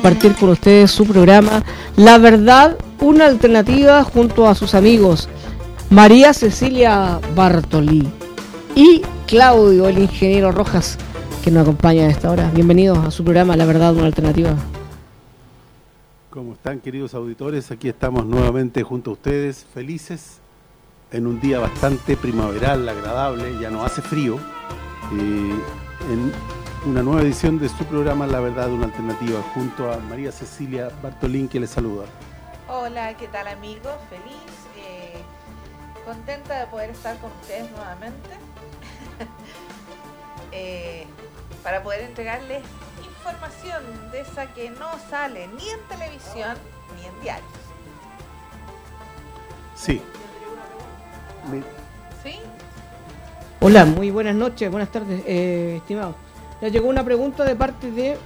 compartir con ustedes su programa La Verdad, una alternativa junto a sus amigos María Cecilia Bartolí y Claudio, el ingeniero Rojas, que nos acompaña a esta hora. Bienvenidos a su programa La Verdad, una alternativa. ¿Cómo están queridos auditores? Aquí estamos nuevamente junto a ustedes, felices, en un día bastante primaveral, agradable, ya no hace frío, eh, una nueva edición de su programa La Verdad, una alternativa, junto a María Cecilia Bartolín, que les saluda. Hola, ¿qué tal amigos? Feliz, eh, contenta de poder estar con ustedes nuevamente, eh, para poder entregarles información de esa que no sale ni en televisión ni en diarios. Sí. ¿Sí? Hola, muy buenas noches, buenas tardes, eh, estimado. Ya llegó una pregunta de parte de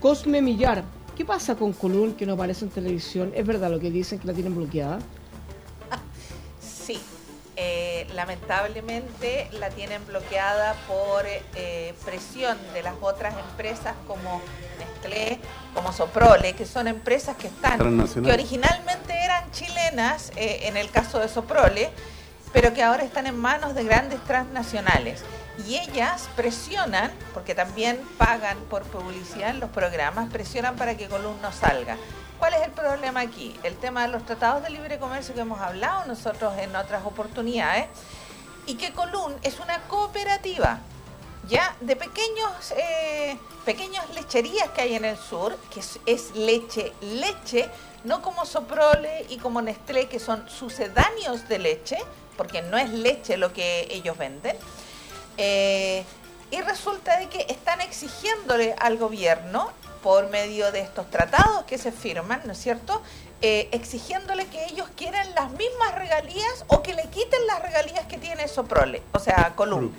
Cosme Millar. ¿Qué pasa con Colún que no aparece en televisión? ¿Es verdad lo que dicen que la tienen bloqueada? Sí, eh, lamentablemente la tienen bloqueada por eh, presión de las otras empresas como Nestlé, como Soprole, que son empresas que están, que originalmente eran chilenas, eh, en el caso de Soprole, pero que ahora están en manos de grandes transnacionales. Y ellas presionan, porque también pagan por publicidad los programas, presionan para que Column no salga. ¿Cuál es el problema aquí? El tema de los tratados de libre comercio que hemos hablado nosotros en otras oportunidades, y que Column es una cooperativa, ya de pequeños, eh, pequeñas lecherías que hay en el sur, que es, leche, leche, no como Soprole y como Nestlé, que son sucedáneos de leche, porque no es leche lo que ellos venden. Eh, y resulta de que están exigiéndole al gobierno, por medio de estos tratados que se firman, ¿no es cierto?, eh, exigiéndole que ellos quieren las mismas regalías o que le quiten las regalías que tiene Soprole, o sea, Colum.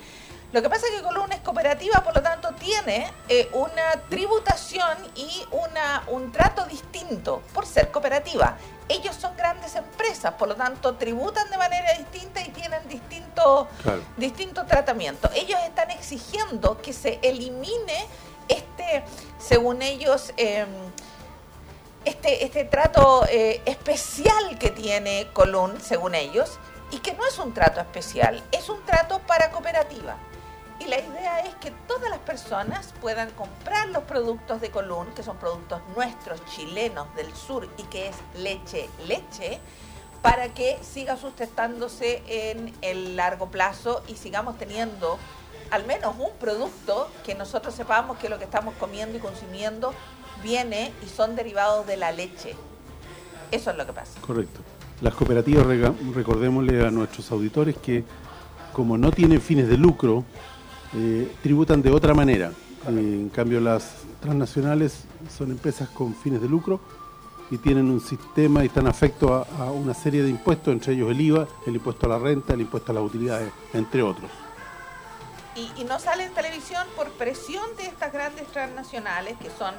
Lo que pasa es que Column es cooperativa, por lo tanto tiene eh, una tributación y una, un trato distinto por ser cooperativa. Ellos son grandes empresas, por lo tanto tributan de manera distinta y tienen distinto, distinto tratamiento. Ellos están exigiendo que se elimine este, según ellos, em, este, este trato eh, especial que tiene Column, según ellos, y que no es un trato especial, es un trato para cooperativa. Y la idea es que todas las personas puedan comprar los productos de Colún, que son productos nuestros, chilenos del sur, y que es leche, leche, para que siga sustentándose en el largo plazo y sigamos teniendo al menos un producto que nosotros sepamos que lo que estamos comiendo y consumiendo viene y son derivados de la leche. Eso es lo que pasa. Correcto. Las cooperativas, recordémosle a nuestros auditores que como no tienen fines de lucro, eh, tributan de otra manera. Eh, en cambio, las transnacionales son empresas con fines de lucro y tienen un sistema y están afectos a, una serie de impuestos, entre ellos el IVA, el impuesto a la renta, el impuesto a las utilidades, entre otros. Y, y, no sale en televisión por presión de estas grandes transnacionales que son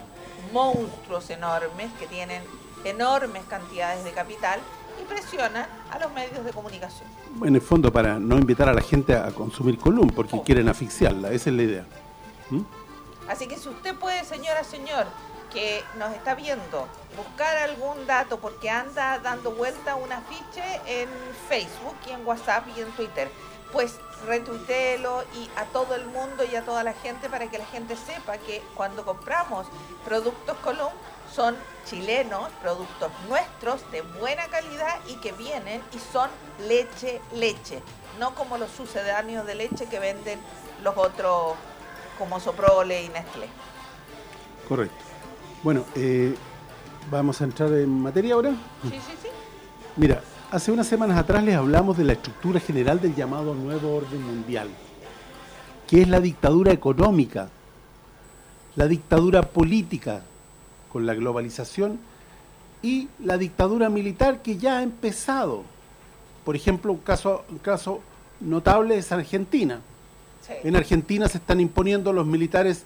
monstruos enormes, que tienen enormes cantidades de capital y presionan a los medios de comunicación. En el fondo para no invitar a la gente a consumir column porque oh. quieren asfixiarla, esa es la idea. ¿Mm? Así que si usted puede, señora, señor, que nos está viendo, buscar algún dato porque anda dando vuelta un afiche en Facebook y en WhatsApp y en Twitter, pues retuitelo y a todo el mundo y a toda la gente para que la gente sepa que cuando compramos productos Column son chilenos, productos nuestros de buena calidad y que vienen y son leche, leche, no como los sucedáneos de leche que venden los otros como Soprole y Nestlé. Correcto. Bueno, eh, vamos a entrar en materia ahora. Sí, sí, sí. Mira, hace unas semanas atrás les hablamos de la estructura general del llamado nuevo orden mundial, que es la dictadura económica, la dictadura política, con la globalización y la dictadura militar que ya ha empezado. Por ejemplo, un caso, un caso notable es Argentina. En Argentina se están imponiendo los militares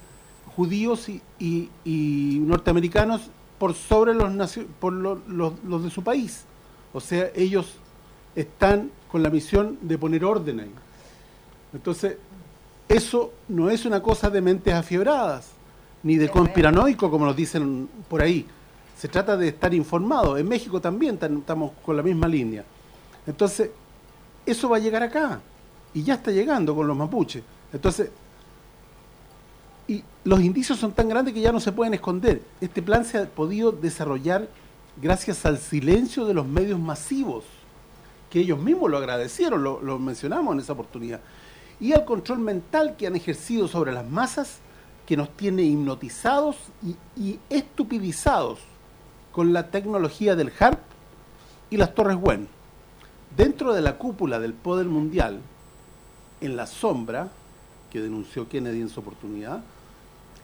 judíos y, norteamericanos por sobre los, por los, de su país. O sea, ellos están con la misión de poner orden ahí. Entonces, eso no es una cosa de mentes afiebradas ni de conspiranoico como nos dicen por ahí. Se trata de estar informado. En México también estamos con la misma línea. Entonces, eso va a llegar acá. Y ya está llegando con los mapuches. Entonces, y los indicios son tan grandes que ya no se pueden esconder. Este plan se ha podido desarrollar gracias al silencio de los medios masivos, que ellos mismos lo agradecieron, lo, lo mencionamos en esa oportunidad, y al control mental que han ejercido sobre las masas, que nos tiene hipnotizados y, estupidizados con la tecnología del HARP y las Torres WEN. Dentro de la cúpula del poder mundial, en la sombra, que denunció Kennedy en su oportunidad,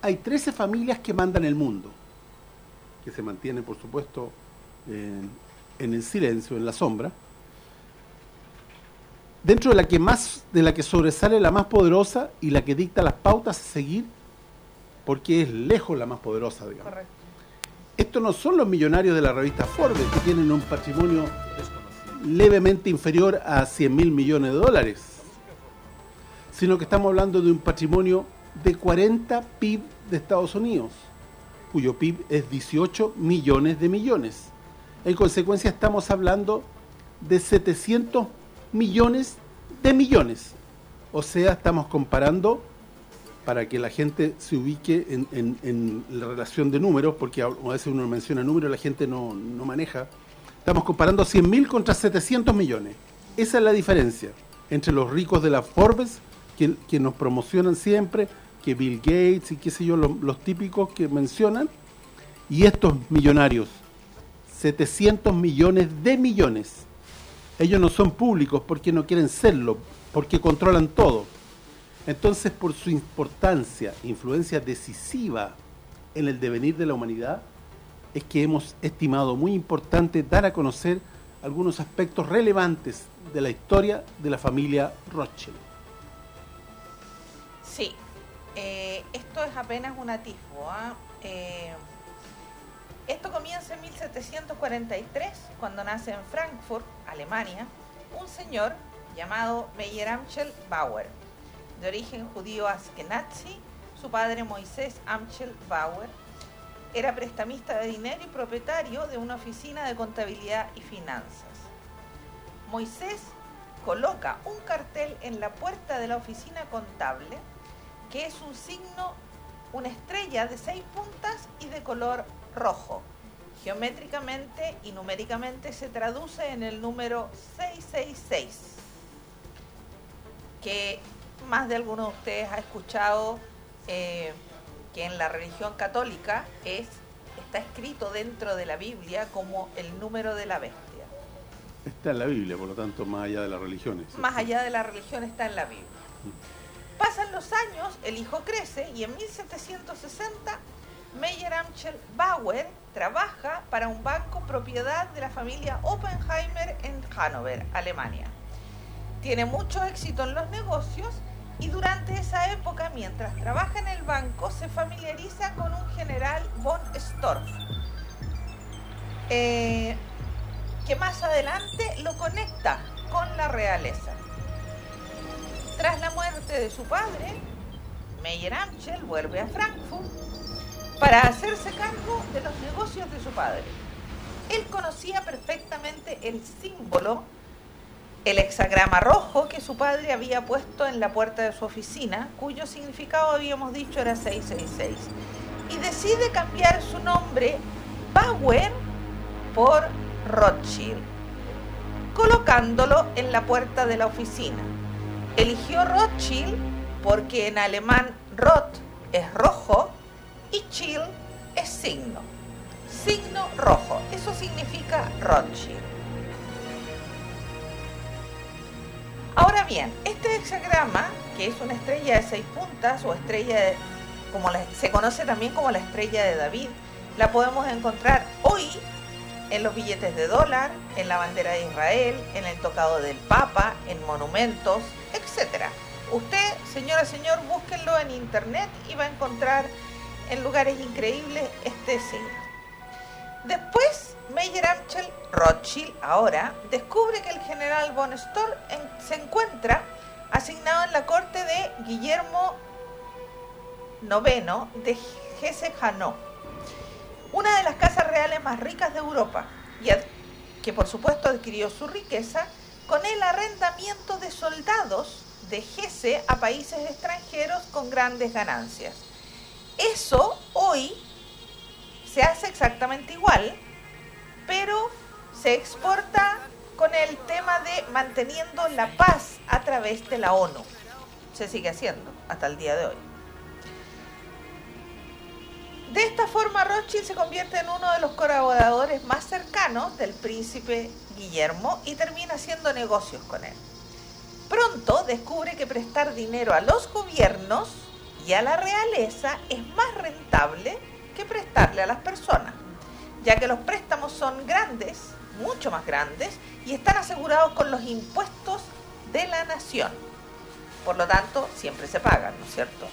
hay 13 familias que mandan el mundo, que se mantienen, por supuesto, en, en el silencio, en la sombra, dentro de la que más de la que sobresale la más poderosa y la que dicta las pautas a seguir porque es lejos la más poderosa, digamos. Correcto. Estos no son los millonarios de la revista Forbes que tienen un patrimonio levemente inferior a 100 mil millones de dólares, sino que estamos hablando de un patrimonio de 40 PIB de Estados Unidos, cuyo PIB es 18 millones de millones. En consecuencia estamos hablando de 700 millones de millones. O sea, estamos comparando, para que la gente se ubique en, la relación de números, porque a veces uno menciona números la gente no, maneja, estamos comparando 100 mil contra 700 millones. Esa es la diferencia entre los ricos de la Forbes, que, nos promocionan siempre, que Bill Gates y qué sé yo, los típicos que mencionan, y estos millonarios, 700 millones de millones. Ellos no son públicos porque no quieren serlo, porque controlan todo. Entonces, por su importancia, influencia decisiva en el devenir de la humanidad, es que hemos estimado muy importante dar a conocer algunos aspectos relevantes de la historia de la familia Rothschild. Sí, eh, esto es apenas un atisbo. ¿ah? ¿eh? Esto comienza en 1743, cuando nace en Frankfurt, Alemania, un señor llamado Meyer Amschel Bauer, de origen judío askenazi. Su padre, Moisés Amschel Bauer, era prestamista de dinero y propietario de una oficina de contabilidad y finanzas. Moisés coloca un cartel en la puerta de la oficina contable que es un signo, una estrella de seis puntas y de color rojo. Geométricamente y numéricamente se traduce en el número 666, que más de alguno de ustedes ha escuchado eh, que en la religión católica es está escrito dentro de la Biblia como el número de la bestia. Está en la Biblia, por lo tanto, más allá de las religiones. Más allá de la religión está en la Biblia. Pasan los años, el hijo crece y en 1760 Meyer Amschel Bauer trabaja para un banco propiedad de la familia Oppenheimer en Hannover, Alemania. Tiene mucho éxito en los negocios y durante esa época, mientras trabaja en el banco, se familiariza con un general von Storff, eh, que más adelante lo conecta con la realeza. Tras la muerte de su padre, Meyer Amschel vuelve a Frankfurt para hacerse cargo de los negocios de su padre. Él conocía perfectamente el símbolo, el hexagrama rojo que su padre había puesto en la puerta de su oficina, cuyo significado habíamos dicho era 666, y decide cambiar su nombre Bauer por Rothschild, colocándolo en la puerta de la oficina. Eligió Rothschild porque en alemán Roth es rojo y chill es signo. Signo rojo. Eso significa Rothschild. Ahora bien, este hexagrama, que es una estrella de seis puntas o estrella de, como se conoce también como la estrella de David, la podemos encontrar hoy en los billetes de dólar, en la bandera de Israel, en el tocado del Papa, en monumentos, etc. Usted, señora, señor, búsquenlo en internet y va a encontrar en lugares increíbles este signo. Después, Meyer Amschel Rothschild, ahora, descubre que el general von se encuentra asignado en la corte de Guillermo IX de Hesse-Hanau, una de las casas reales más ricas de Europa, y que por supuesto adquirió su riqueza con el arrendamiento de soldados de Hesse a países extranjeros con grandes ganancias. Eso hoy se hace exactamente igual, pero se exporta con el tema de manteniendo la paz a través de la ONU. Se sigue haciendo hasta el día de hoy. De esta forma, Rothschild se convierte en uno de los colaboradores más cercanos del príncipe Guillermo y termina haciendo negocios con él. Pronto descubre que prestar dinero a los gobiernos y a la realeza es más rentable que prestarle a las personas, ya que los préstamos son grandes, mucho más grandes, y están asegurados con los impuestos de la nación. Por lo tanto, siempre se pagan, ¿no es cierto?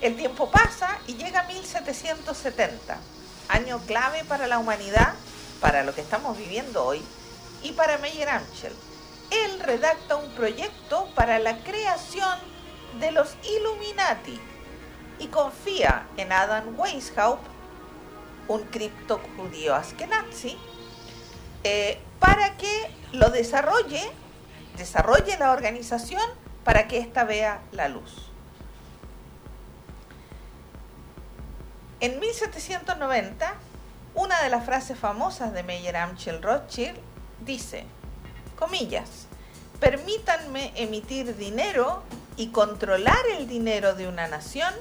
El tiempo pasa y llega 1770, año clave para la humanidad, para lo que estamos viviendo hoy, y para Meyer Amschel. Él redacta un proyecto para la creación de los Illuminati y confía en Adam Weishaupt, un cripto judío askenazi, eh, para que lo desarrolle, desarrolle la organización para que ésta vea la luz. En 1790, una de las frases famosas de Meyer Amschel Rothschild dice, comillas, permítanme emitir dinero y controlar el dinero de una nación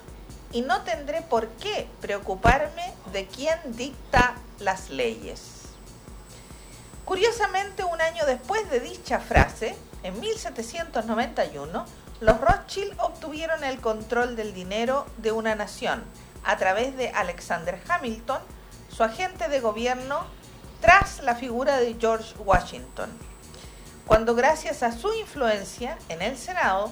y no tendré por qué preocuparme de quién dicta las leyes. Curiosamente, un año después de dicha frase, en 1791, los Rothschild obtuvieron el control del dinero de una nación a través de Alexander Hamilton, su agente de gobierno, tras la figura de George Washington, cuando gracias a su influencia en el Senado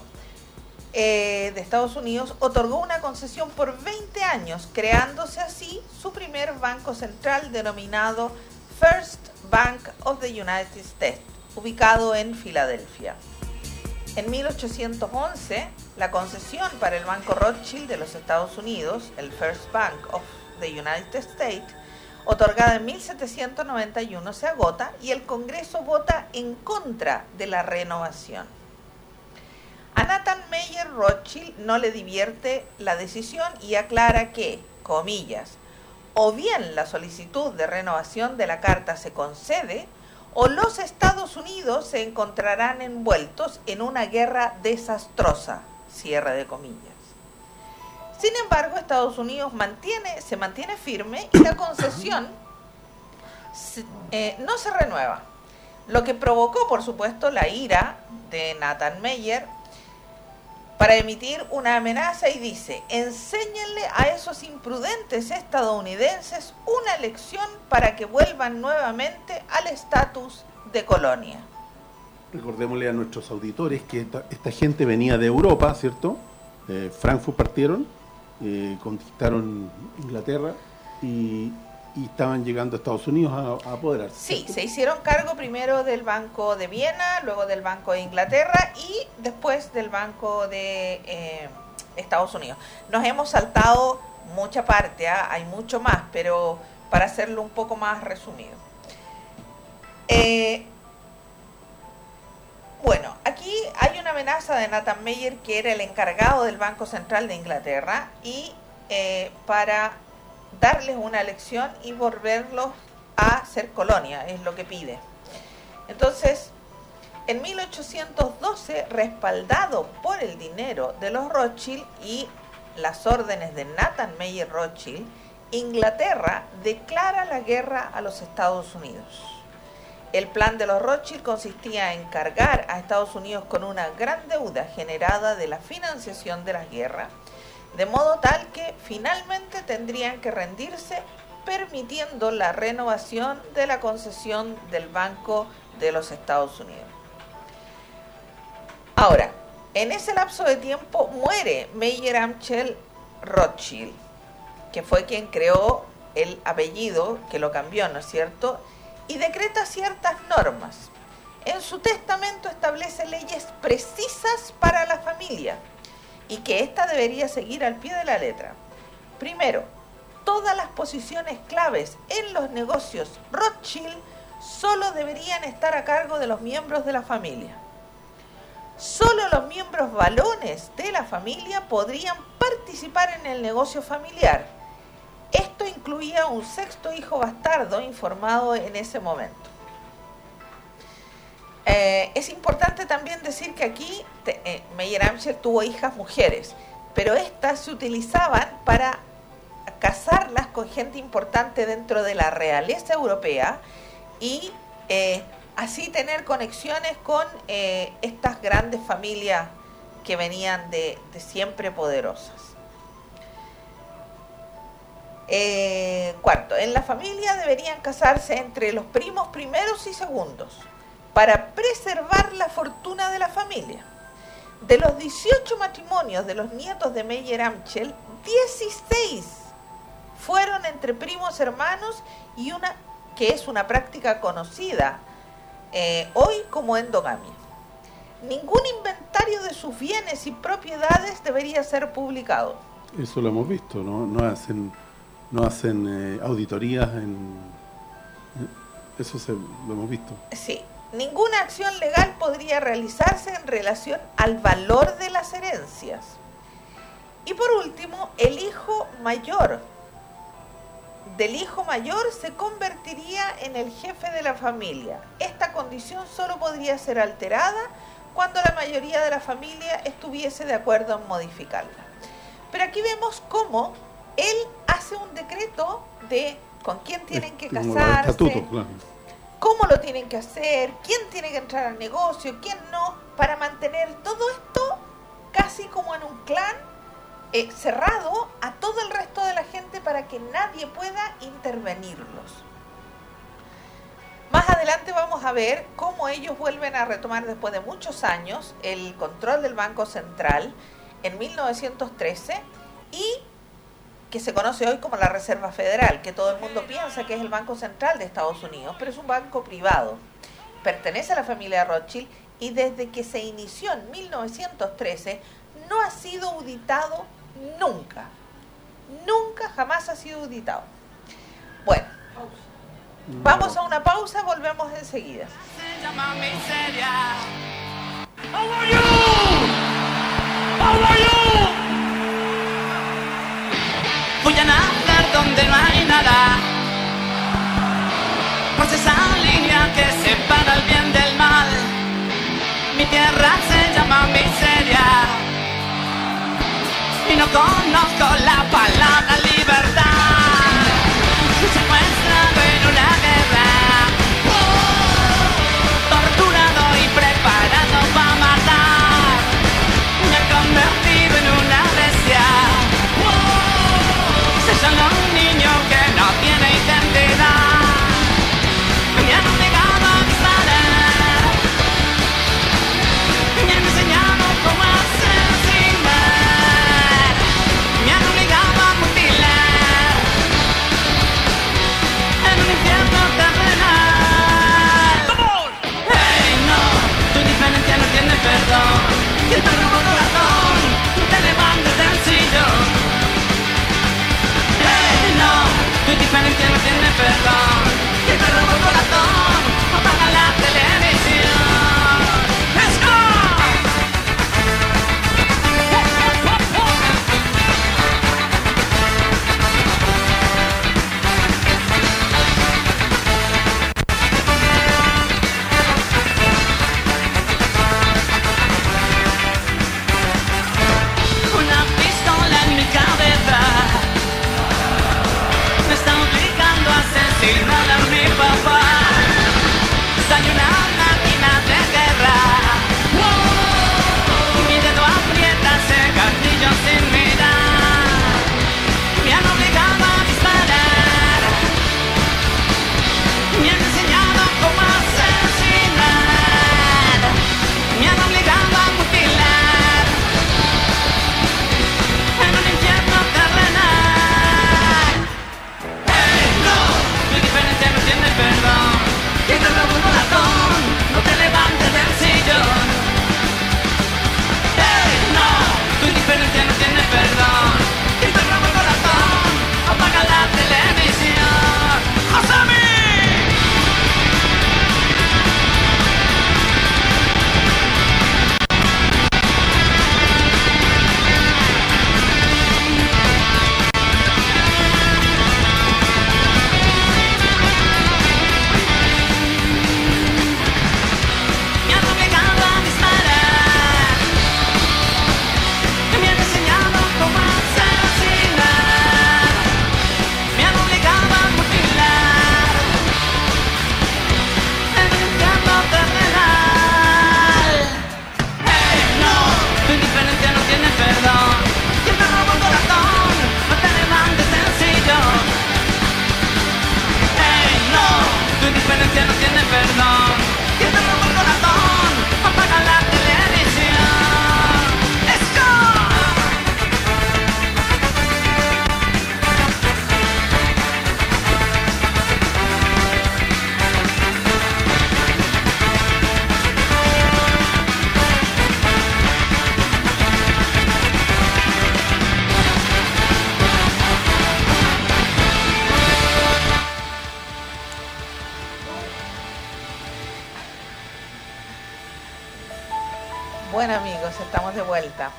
eh, de Estados Unidos otorgó una concesión por 20 años, creándose así su primer banco central denominado First Bank of the United States, ubicado en Filadelfia. En 1811, la concesión para el Banco Rothschild de los Estados Unidos, el First Bank of the United States, otorgada en 1791, se agota y el Congreso vota en contra de la renovación. A Nathan Meyer Rothschild no le divierte la decisión y aclara que, comillas, o bien la solicitud de renovación de la carta se concede, o los Estados Unidos se encontrarán envueltos en una guerra desastrosa, cierre de comillas. Sin embargo, Estados Unidos mantiene, se mantiene firme y la concesión eh, no se renueva, lo que provocó, por supuesto, la ira de Nathan Meyer para emitir una amenaza y dice, enséñenle a esos imprudentes estadounidenses una lección para que vuelvan nuevamente al estatus de colonia. Recordémosle a nuestros auditores que esta, gente venía de Europa, ¿cierto? De Frankfurt partieron, eh, conquistaron Inglaterra y, y estaban llegando a Estados Unidos a, a apoderarse. Sí, se hicieron cargo primero del Banco de Viena, luego del Banco de Inglaterra y después del Banco de eh, Estados Unidos. Nos hemos saltado mucha parte, ¿ah? hay mucho más, pero para hacerlo un poco más resumido. Eh, bueno, aquí hay una amenaza de Nathan Meyer, que era el encargado del Banco Central de Inglaterra, y eh, para darles una lección y volverlos a ser colonia, es lo que pide. Entonces, en 1812, respaldado por el dinero de los Rothschild y las órdenes de Nathan Meyer Rothschild, Inglaterra declara la guerra a los Estados Unidos. El plan de los Rothschild consistía en cargar a Estados Unidos con una gran deuda generada de la financiación de las guerras de modo tal que finalmente tendrían que rendirse permitiendo la renovación de la concesión del Banco de los Estados Unidos. Ahora, en ese lapso de tiempo muere Meyer Amschel Rothschild, que fue quien creó el apellido, que lo cambió, ¿no es cierto? Y decreta ciertas normas. En su testamento establece leyes precisas para la familia y que ésta debería seguir al pie de la letra. Primero, todas las posiciones claves en los negocios Rothschild solo deberían estar a cargo de los miembros de la familia. Solo los miembros balones de la familia podrían participar en el negocio familiar. Esto incluía un sexto hijo bastardo informado en ese momento. Eh, es importante también decir que aquí eh, Meyer tuvo hijas mujeres, pero estas se utilizaban para casarlas con gente importante dentro de la realeza europea y eh, así tener conexiones con estas grandes familias que venían de siempre poderosas. cuarto, en la familia deberían casarse entre los primos primeros y segundos para preservar la fortuna de la familia. De los 18 matrimonios de los nietos de Meyer Amschel, 16 fueron entre primos hermanos y una que es una práctica conocida eh, hoy como endogamia. Ningún inventario de sus bienes y propiedades debería ser publicado. Eso lo hemos visto, ¿no? No hacen, no hacen eh, auditorías en... Eso se, lo hemos visto. Sí, ninguna acción legal podría realizarse en relación al valor de las herencias. Y por último, el hijo mayor del hijo mayor se convertiría en el jefe de la familia. Esta condición solo podría ser alterada cuando la mayoría de la familia estuviese de acuerdo en modificarla. Pero aquí vemos cómo él hace un decreto de con quién tienen que casarse, cómo lo tienen que hacer, quién tiene que entrar al negocio, quién no, para mantener todo esto casi como en un clan eh, cerrado a todo el resto de la gente para que nadie pueda intervenirlos. Más adelante vamos a ver cómo ellos vuelven a retomar después de muchos años el control del Banco Central en 1913 y que se conoce hoy como la Reserva Federal, que todo el mundo piensa que es el Banco Central de Estados Unidos, pero es un banco privado. Pertenece a la familia Rothschild y desde que se inició en 1913 no ha sido auditado nunca. Nunca, jamás ha sido auditado. Bueno, vamos a una pausa, volvemos enseguida. Voy No conozco la Amigos, estamos de vuelta.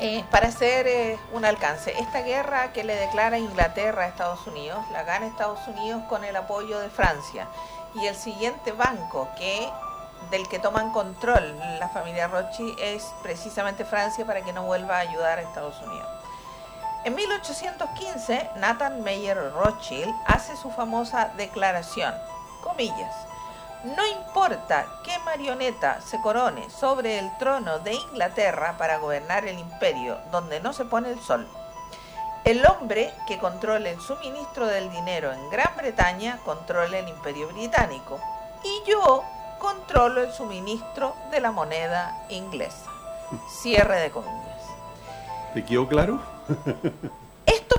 Eh, para hacer eh, un alcance, esta guerra que le declara Inglaterra a Estados Unidos, la gana Estados Unidos con el apoyo de Francia. Y el siguiente banco que del que toman control la familia Rothschild es precisamente Francia para que no vuelva a ayudar a Estados Unidos. En 1815, Nathan Meyer Rothschild hace su famosa declaración, comillas, no importa qué marioneta se corone sobre el trono de Inglaterra para gobernar el imperio donde no se pone el sol. El hombre que controle el suministro del dinero en Gran Bretaña controla el imperio británico. Y yo controlo el suministro de la moneda inglesa. Cierre de comillas. ¿Te quedó claro? Esto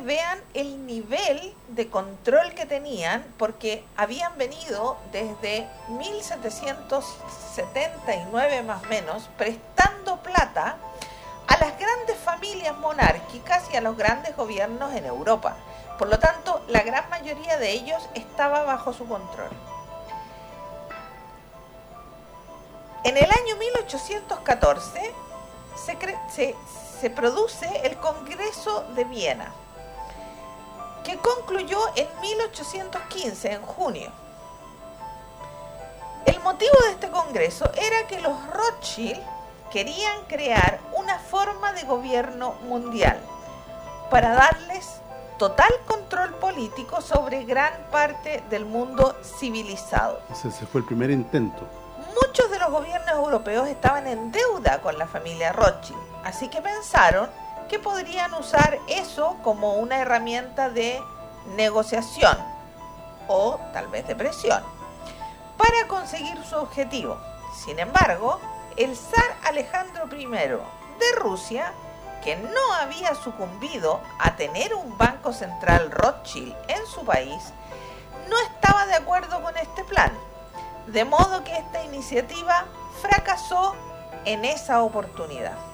vean el nivel de control que tenían, porque habían venido desde 1779 más o menos prestando plata a las grandes familias monárquicas y a los grandes gobiernos en Europa. Por lo tanto, la gran mayoría de ellos estaba bajo su control. En el año 1814 se, se, se produce el Congreso de Viena, que concluyó en 1815, en junio. El motivo de este Congreso era que los Rothschild querían crear una forma de gobierno mundial para darles total control político sobre gran parte del mundo civilizado. Ese fue el primer intento. Muchos de los gobiernos europeos estaban en deuda con la familia Rothschild, así que pensaron que podrían usar eso como una herramienta de negociación o tal vez de presión para conseguir su objetivo. Sin embargo, el zar Alejandro I de Rusia, que no había sucumbido a tener un banco central Rothschild en su país, no estaba de acuerdo con este plan de modo que esta iniciativa fracasó en esa oportunidad.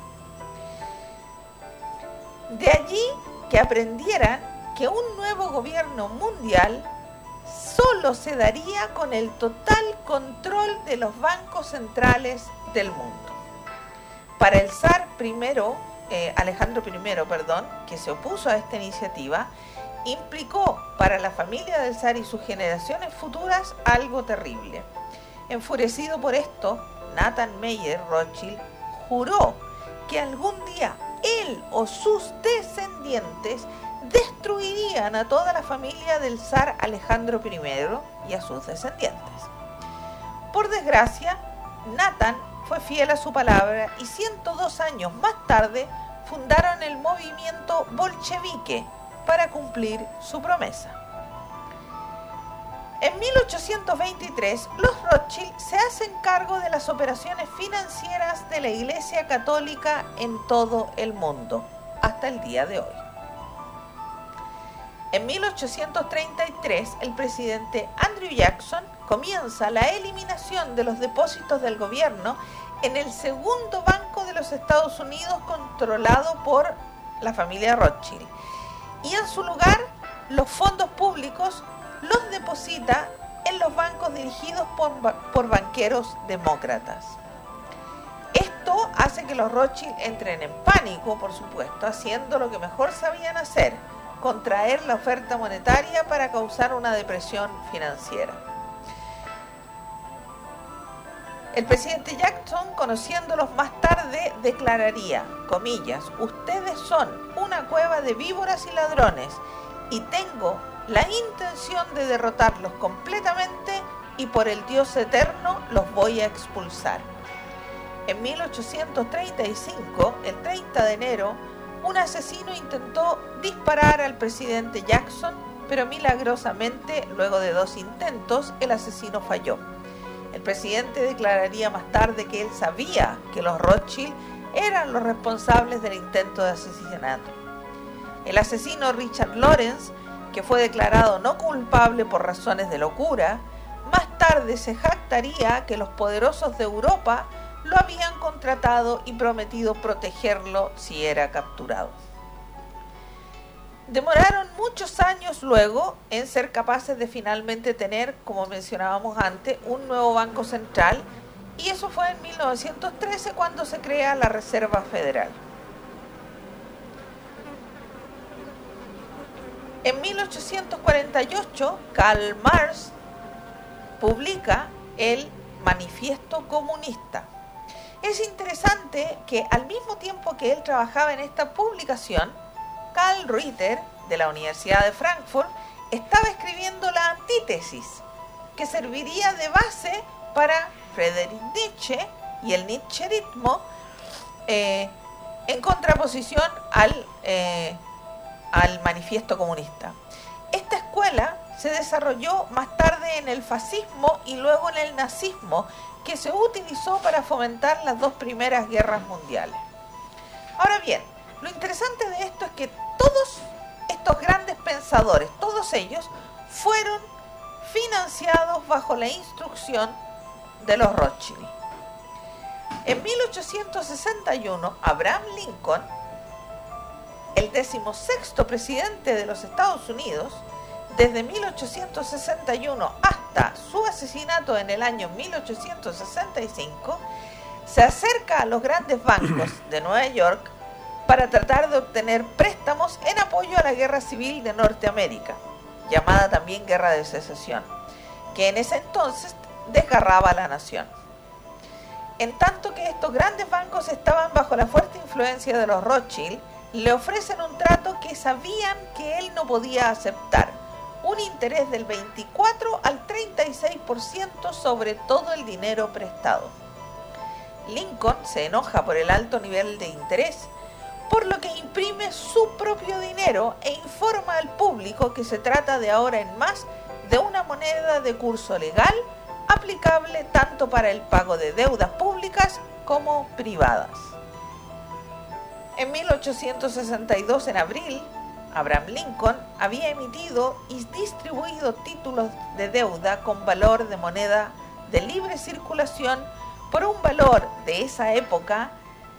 De allí que aprendieran que un nuevo gobierno mundial solo se daría con el total control de los bancos centrales del mundo. Para el zar primero, eh, Alejandro I, perdón, que se opuso a esta iniciativa, implicó para la familia del zar y sus generaciones futuras algo terrible. Enfurecido por esto, Nathan Meyer Rothschild juró que algún día él o sus descendientes destruirían a toda la familia del zar Alejandro I y a sus descendientes. Por desgracia, Nathan fue fiel a su palabra y 102 años más tarde fundaron el movimiento bolchevique para cumplir su promesa. En 1823, los Rothschild se hacen cargo de las operaciones financieras de la Iglesia Católica en todo el mundo, hasta el día de hoy. En 1833, el presidente Andrew Jackson comienza la eliminación de los depósitos del gobierno en el segundo banco de los Estados Unidos controlado por la familia Rothschild. Y en su lugar, los fondos públicos los deposita en los bancos dirigidos por, banqueros demócratas. Esto hace que los Rothschild entren en pánico, por supuesto, haciendo lo que mejor sabían hacer, contraer la oferta monetaria para causar una depresión financiera. El presidente Jackson, conociéndolos más tarde, declararía, comillas, ustedes son una cueva de víboras y ladrones y tengo la intención de derrotarlos completamente y por el Dios eterno los voy a expulsar. En 1835, el 30 de enero, un asesino intentó disparar al presidente Jackson, pero milagrosamente, luego de dos intentos, el asesino falló. El presidente declararía más tarde que él sabía que los Rothschild eran los responsables del intento de asesinato. El asesino Richard Lawrence que fue declarado no culpable por razones de locura, más tarde se jactaría que los poderosos de Europa lo habían contratado y prometido protegerlo si era capturado. Demoraron muchos años luego en ser capaces de finalmente tener, como mencionábamos antes, un nuevo banco central Y eso fue en 1913 cuando se crea la Reserva Federal. En 1848, Karl Marx publica el Manifiesto Comunista. Es interesante que al mismo tiempo que él trabajaba en esta publicación, Karl Ritter, de la Universidad de Frankfurt, estaba escribiendo la antítesis, que serviría de base para Friedrich Nietzsche y el Nietzscherismo eh, en contraposición al, eh, al manifiesto comunista. Esta escuela se desarrolló más tarde en el fascismo y luego en el nazismo, que se utilizó para fomentar las dos primeras guerras mundiales. Ahora bien, lo interesante de esto es que todos estos grandes pensadores, todos ellos, fueron financiados bajo la instrucción de los Rothschild. En 1861, Abraham Lincoln, el decimosexto presidente de los Estados Unidos, desde 1861 hasta su asesinato en el año 1865, se acerca a los grandes bancos de Nueva York para tratar de obtener préstamos en apoyo a la guerra civil de Norteamérica, llamada también guerra de secesión, que en ese entonces desgarraba a la nación. En tanto que estos grandes bancos estaban bajo la fuerte influencia de los Rothschild, le ofrecen un trato que sabían que él no podía aceptar, un interés del 24 al 36% sobre todo el dinero prestado. Lincoln se enoja por el alto nivel de interés, por lo que imprime su propio dinero e informa al público que se trata de ahora en más de una moneda de curso legal aplicable tanto para el pago de deudas públicas como privadas. En 1862, en abril, Abraham Lincoln había emitido y distribuido títulos de deuda con valor de moneda de libre circulación por un valor de esa época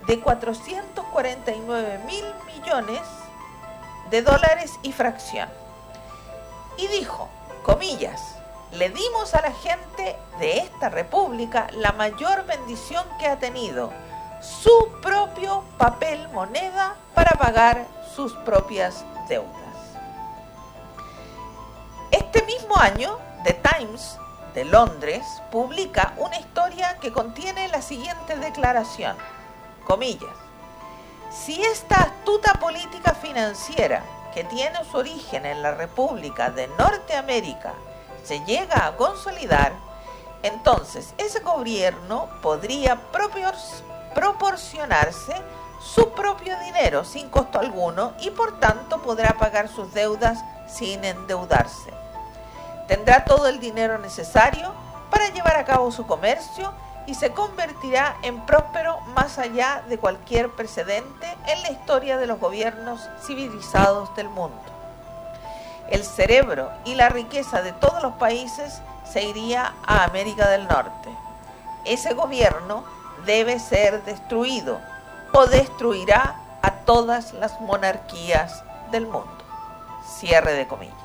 de 449 mil millones de dólares y fracción. Y dijo, comillas, le dimos a la gente de esta república la mayor bendición que ha tenido, su propio papel moneda para pagar sus propias deudas. Este mismo año, The Times de Londres publica una historia que contiene la siguiente declaración, comillas, si esta astuta política financiera que tiene su origen en la República de Norteamérica se llega a consolidar, entonces ese gobierno podría proporcionarse su propio dinero sin costo alguno y por tanto podrá pagar sus deudas sin endeudarse. Tendrá todo el dinero necesario para llevar a cabo su comercio y se convertirá en próspero más allá de cualquier precedente en la historia de los gobiernos civilizados del mundo. El cerebro y la riqueza de todos los países se iría a América del Norte. Ese gobierno debe ser destruido o destruirá a todas las monarquías del mundo. Cierre de comillas.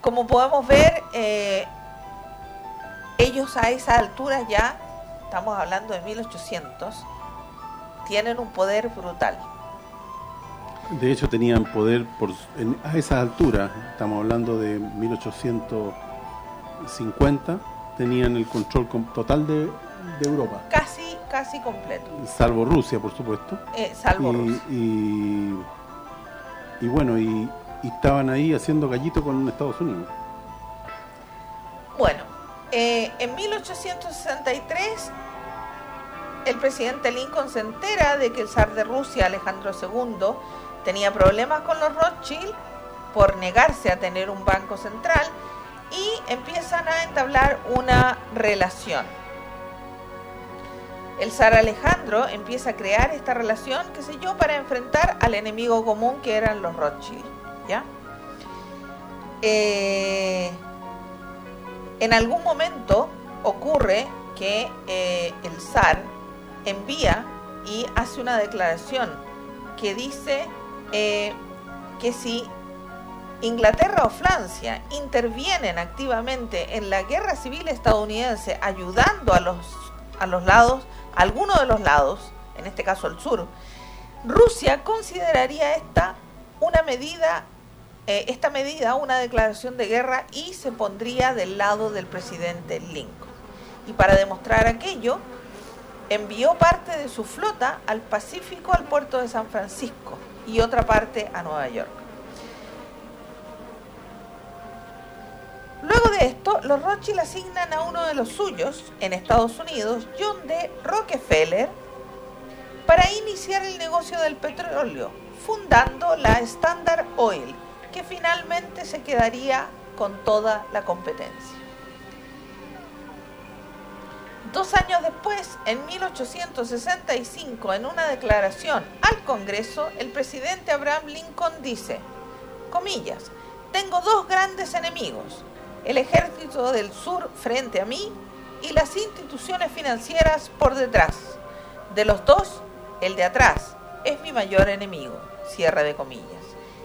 Como podemos ver, eh, ellos a esa altura ya, estamos hablando de 1800, tienen un poder brutal. De hecho tenían poder por, a esa altura, estamos hablando de 1850, tenían el control total de, Europa. Casi, casi completo. Salvo Rusia, por supuesto. Eh, salvo y, Rusia. Y, y bueno, y, y estaban ahí haciendo gallito con Estados Unidos. Bueno, eh, en 1863, el presidente Lincoln se entera de que el zar de Rusia, Alejandro II, tenía problemas con los Rothschild por negarse a tener un banco central y empiezan a entablar una relación. El zar Alejandro empieza a crear esta relación, qué sé yo, para enfrentar al enemigo común que eran los Rothschild. ¿Ya? Eh, en algún momento ocurre que eh, el zar envía y hace una declaración que dice eh, que si Inglaterra o Francia intervienen activamente en la guerra civil estadounidense, ayudando a los, a los lados, a alguno de los lados, en este caso el sur, Rusia consideraría esta una medida, eh, esta medida una declaración de guerra y se pondría del lado del presidente Lincoln. Y para demostrar aquello, envió parte de su flota al Pacífico al puerto de San Francisco y otra parte a Nueva York. Luego de esto, los Rothschild asignan a uno de los suyos en Estados Unidos, John D. Rockefeller, para iniciar el negocio del petróleo, fundando la Standard Oil, que finalmente se quedaría con toda la competencia. Dos años después, en 1865, en una declaración al Congreso, el presidente Abraham Lincoln dice, comillas, tengo dos grandes enemigos, el ejército del sur frente a mí y las instituciones financieras por detrás. De los dos, el de atrás es mi mayor enemigo, cierre de comillas.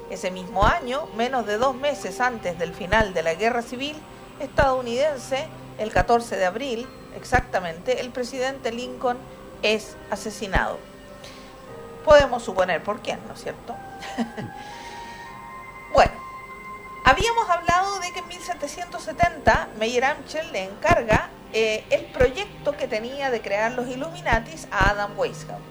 Ese mismo año, menos de dos meses antes del final de la guerra civil estadounidense, el 14 de abril, exactamente, el presidente Lincoln es asesinado. Podemos suponer por quién, ¿no es cierto? bueno, habíamos hablado de que en 1770 Meyer Amschel le encarga eh, el proyecto que tenía de crear los Illuminatis a Adam Weishaupt.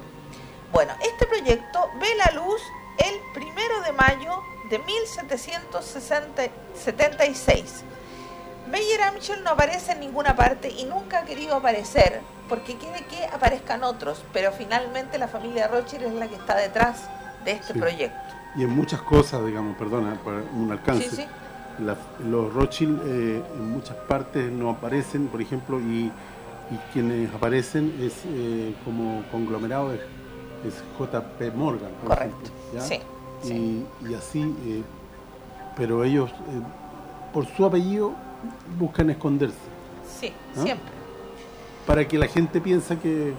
Bueno, este proyecto ve la luz el primero de mayo de 1776 Meyer Amschel no aparece en ninguna parte y nunca ha querido aparecer porque quiere que aparezcan otros, pero finalmente la familia Rothschild es la que está detrás de este Sí. proyecto. Y en muchas cosas, digamos, perdona, por un alcance. Sí, sí. la- los Rothschild eh, en muchas partes no aparecen, por ejemplo, y, y quienes aparecen es eh, como conglomerado es, es JP Morgan, por Correcto. ejemplo. ¿ya? Sí, Y, sí. y así, eh, pero ellos, por su apellido, buscan esconderse, Sí, siempre. para que la gente piensa que,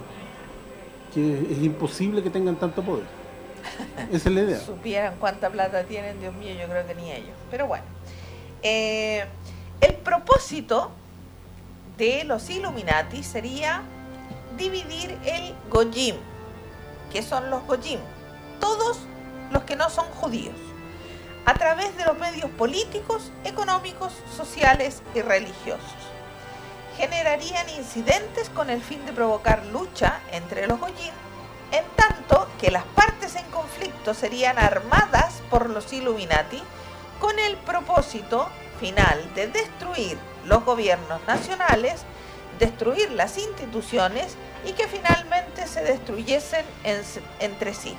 que es imposible que tengan tanto poder. Esa es la idea. Supieran cuánta plata tienen, Dios mío, yo creo que ni ellos. Pero bueno, Eh, el propósito de los Illuminati sería dividir el Gojim. ¿Qué son los Gojim? Todos los que no son judíos, a través de los medios políticos, económicos, sociales y religiosos. Generarían incidentes con el fin de provocar lucha entre los Gojim, en tanto que las partes en conflicto serían armadas por los Illuminati con el propósito final de destruir los gobiernos nacionales, destruir las instituciones y que finalmente se destruyesen en- entre sí.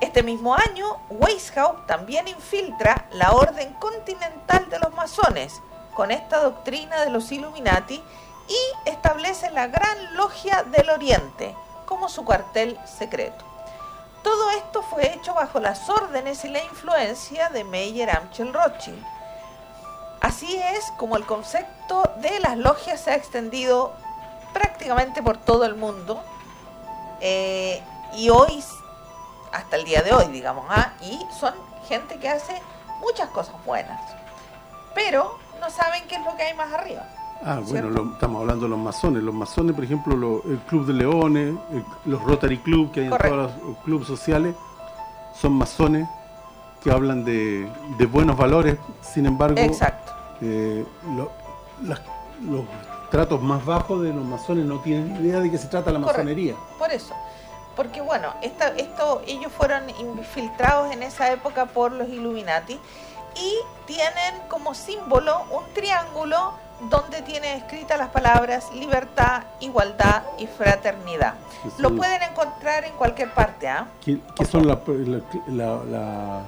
Este mismo año, Weishaupt también infiltra la orden continental de los masones con esta doctrina de los Illuminati y establece la Gran Logia del Oriente como su cuartel secreto. Todo esto fue hecho bajo las órdenes y la influencia de Meyer Amschel Rothschild. Así es como el concepto de las logias se ha extendido prácticamente por todo el mundo eh, y hoy, hasta el día de hoy, digamos, ¿ah? y son gente que hace muchas cosas buenas, pero no saben qué es lo que hay más arriba. Ah, bueno, lo- estamos hablando de los masones. Los masones, por ejemplo, lo- el Club de Leones, el- los Rotary Club que hay Correcto. en todos los clubes sociales, son masones que hablan de, de buenos valores. Sin embargo, Exacto. eh, lo- las- los tratos más bajos de los masones no tienen idea de qué se trata la Correcto. masonería. Por eso. Porque bueno, esta, esto, ellos fueron infiltrados en esa época por los Illuminati y tienen como símbolo un triángulo donde tiene escritas las palabras libertad, igualdad y fraternidad. Lo pueden encontrar en cualquier parte, ¿ah? que son la,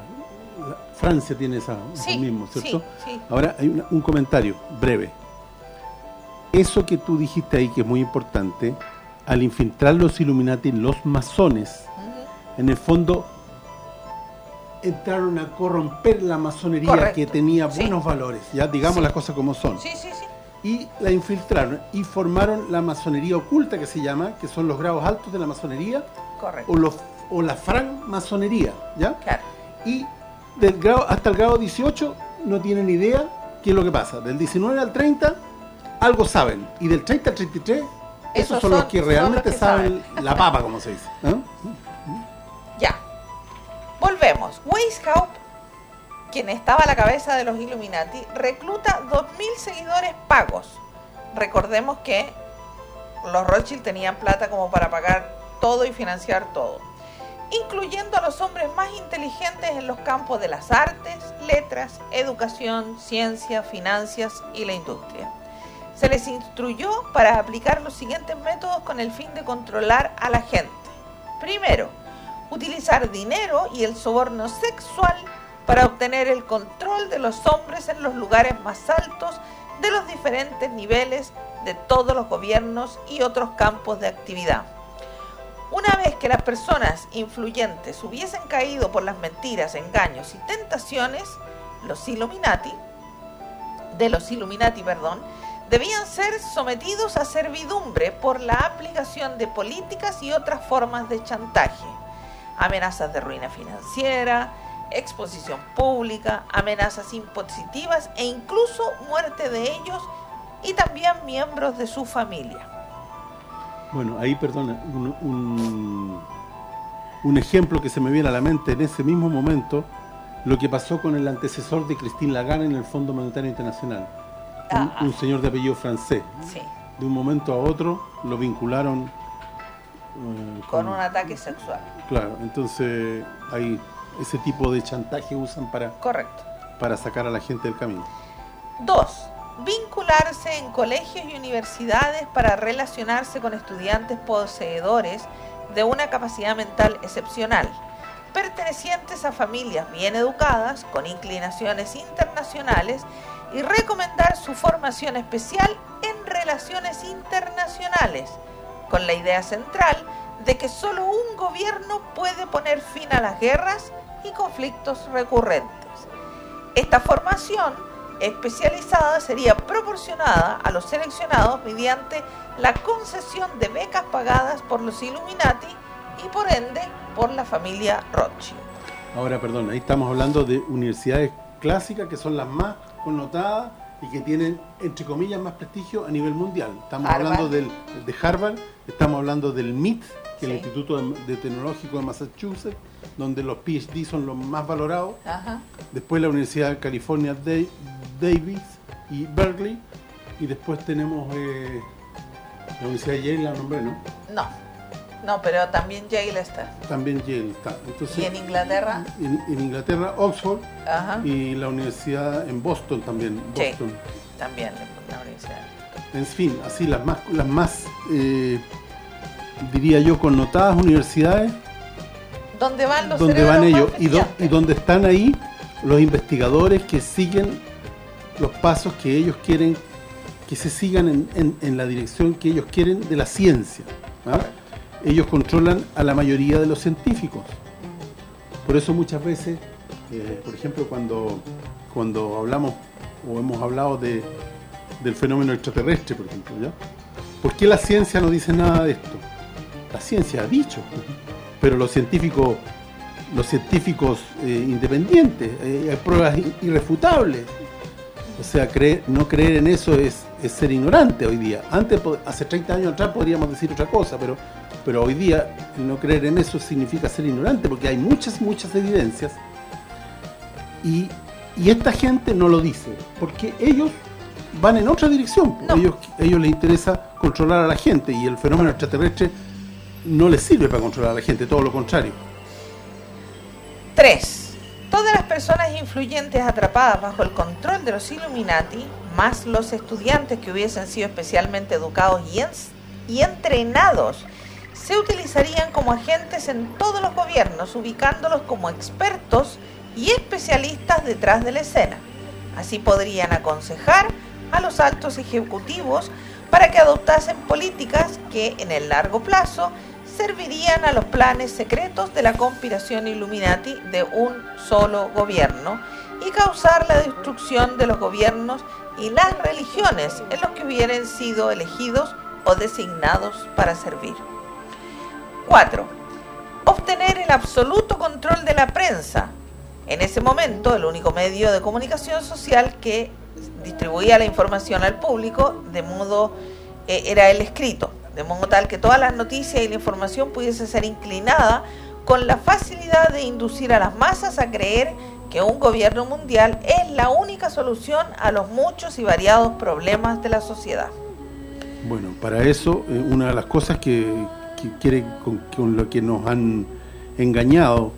Francia tiene esa, eso Sí, mismo, ¿cierto? sí, sí. Ahora hay una- un comentario breve. Eso que tú dijiste ahí que es muy importante, al infiltrar los Illuminati, los masones, en el fondo entraron a corromper la masonería Correcto, que tenía sí. buenos valores, ya digamos Sí. las cosas como son. Sí, sí, sí. Y la infiltraron y formaron la masonería oculta que se llama, que son los grados altos de la masonería Correcto. o los o la francmasonería, ¿ya? Claro. Y del grado, hasta el grado 18 no tienen idea qué es lo que pasa. Del 19 al 30 algo saben. Y del 30 al 33, esos, Esos son, los que realmente los que saben la papa, como se dice. ¿no? Volvemos. Weishaupt, quien estaba a la cabeza de los Illuminati, recluta 2.000 seguidores pagos. Recordemos que los Rothschild tenían plata como para pagar todo y financiar todo, incluyendo a los hombres más inteligentes en los campos de las artes, letras, educación, ciencia, finanzas y la industria. Se les instruyó para aplicar los siguientes métodos con el fin de controlar a la gente. Primero, utilizar dinero y el soborno sexual para obtener el control de los hombres en los lugares más altos de los diferentes niveles de todos los gobiernos y otros campos de actividad. Una vez que las personas influyentes hubiesen caído por las mentiras, engaños y tentaciones, los Illuminati, de los Illuminati, perdón, debían ser sometidos a servidumbre por la aplicación de políticas y otras formas de chantaje, amenazas de ruina financiera, exposición pública, amenazas impositivas e incluso muerte de ellos y también miembros de su familia. Bueno, ahí, perdona, un, un, un ejemplo que se me viene a la mente en ese mismo momento, lo que pasó con el antecesor de Christine Lagarde en el Fondo Monetario Internacional. Un, Ah. un señor de apellido francés. Sí, De un momento a otro lo vincularon eh, con un ataque sexual. Claro, entonces hay ese tipo de chantaje usan para, Correcto. para sacar a la gente del camino. 2. Vincularse en colegios y universidades para relacionarse con estudiantes poseedores de una capacidad mental excepcional, pertenecientes a familias bien educadas, con inclinaciones internacionales, y recomendar su formación especial en relaciones internacionales, con la idea central de que solo un gobierno puede poner fin a las guerras y conflictos recurrentes. Esta formación especializada sería proporcionada a los seleccionados mediante la concesión de becas pagadas por los Illuminati y por ende por la familia Rothschild. Ahora, perdón, ahí estamos hablando de universidades clásicas que son las más connotadas y que tienen, entre comillas, más prestigio a nivel mundial. Estamos Harvard. hablando del, de Harvard, estamos hablando del MIT, que es el Sí. Instituto de, de Tecnológico de Massachusetts, donde los PhD son los más valorados. Ajá. Después la Universidad de California Da- Davis y Berkeley. Y después tenemos eh, la Universidad de Yale, la nombré, ¿no? No, no, pero también Yale está. También Yale está. Entonces, ¿Y en Inglaterra? En, en Inglaterra, Oxford Ajá. y la universidad en Boston también. Sí. Boston. También la universidad. En fin, así las más, las más eh, diría yo, connotadas universidades ¿Dónde van los donde van ellos y, do- y donde están ahí los investigadores que siguen los pasos que ellos quieren que se sigan en, en- en la dirección que ellos quieren de la ciencia. ¿ah? Ellos controlan a la mayoría de los científicos. Por eso muchas veces, eh, por ejemplo, cuando, cuando hablamos o hemos hablado de, del fenómeno extraterrestre, por ejemplo, ¿ya? ¿Por qué la ciencia no dice nada de esto? La ciencia ha dicho, pero los científicos, los científicos eh, independientes, eh, hay pruebas irrefutables. O sea, creer, no creer en eso es, es ser ignorante hoy día. Antes, hace 30 años atrás podríamos decir otra cosa, pero, pero hoy día no creer en eso significa ser ignorante, porque hay muchas, muchas evidencias. Y, y esta gente no lo dice, porque ellos van en otra dirección. No. Ellos, ellos les interesa controlar a la gente y el fenómeno extraterrestre no les sirve para controlar a la gente, todo lo contrario. 3. Todas las personas influyentes atrapadas bajo el control de los Illuminati, más los estudiantes que hubiesen sido especialmente educados y, y entrenados, se utilizarían como agentes en todos los gobiernos, ubicándolos como expertos y especialistas detrás de la escena. Así podrían aconsejar a los altos ejecutivos para que adoptasen políticas que en el largo plazo servirían a los planes secretos de la conspiración Illuminati de un solo gobierno y causar la destrucción de los gobiernos y las religiones en los que hubieran sido elegidos o designados para servir. 4. Obtener el absoluto control de la prensa, En ese momento, el único medio de comunicación social que distribuía la información al público de modo eh, era el escrito, de modo tal que todas las noticias y la información pudiese ser inclinada con la facilidad de inducir a las masas a creer que un gobierno mundial es la única solución a los muchos y variados problemas de la sociedad. Bueno, para eso, eh, una de las cosas que, que quiere, con, con lo que nos han engañado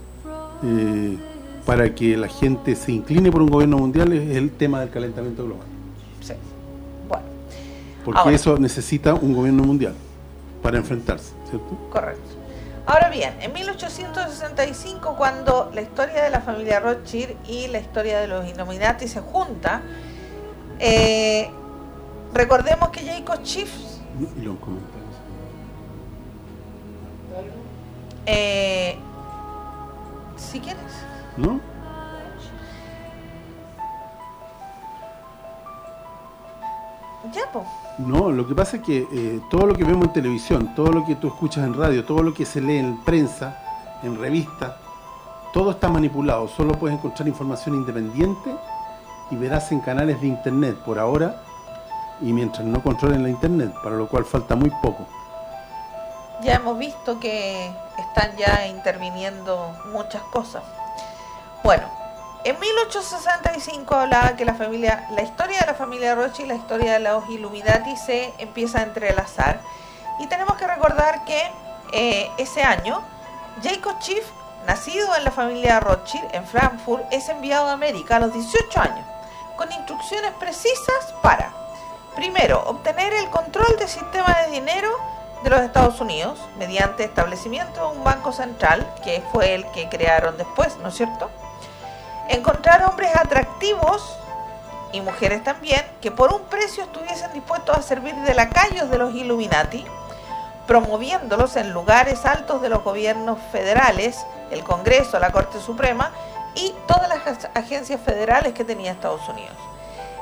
eh, para que la gente se incline por un gobierno mundial es el tema del calentamiento global. Sí. Bueno, Porque Ahora. eso necesita un gobierno mundial para enfrentarse, ¿cierto? correcto. Ahora bien, en 1865, cuando la historia de la familia Rothschild y la historia de los Illuminati se junta, eh, recordemos que Jacob Schiff. Eh, si quieres. ¿No? Ya, pues. No, lo que pasa es que eh, todo lo que vemos en televisión, todo lo que tú escuchas en radio, todo lo que se lee en prensa, en revistas, todo está manipulado. Solo puedes encontrar información independiente y verás en canales de internet por ahora y mientras no controlen la internet, para lo cual falta muy poco. Ya hemos visto que están ya interviniendo muchas cosas. Bueno, en 1865 hablaba que la familia, historia de la familia Rothschild y la historia de los Illuminati se empieza a entrelazar. Y tenemos que recordar que eh, ese año Jacob Schiff, nacido en la familia Rothschild en Frankfurt, es enviado a América a los 18 años, con instrucciones precisas para, primero, obtener el control del sistema de dinero de los Estados Unidos mediante establecimiento de un banco central, que fue el que crearon después, ¿no es cierto? Encontrar hombres atractivos y mujeres también, que por un precio estuviesen dispuestos a servir de lacayos de los Illuminati, promoviéndolos en lugares altos de los gobiernos federales, el Congreso, la Corte Suprema y todas las ag- agencias federales que tenía Estados Unidos.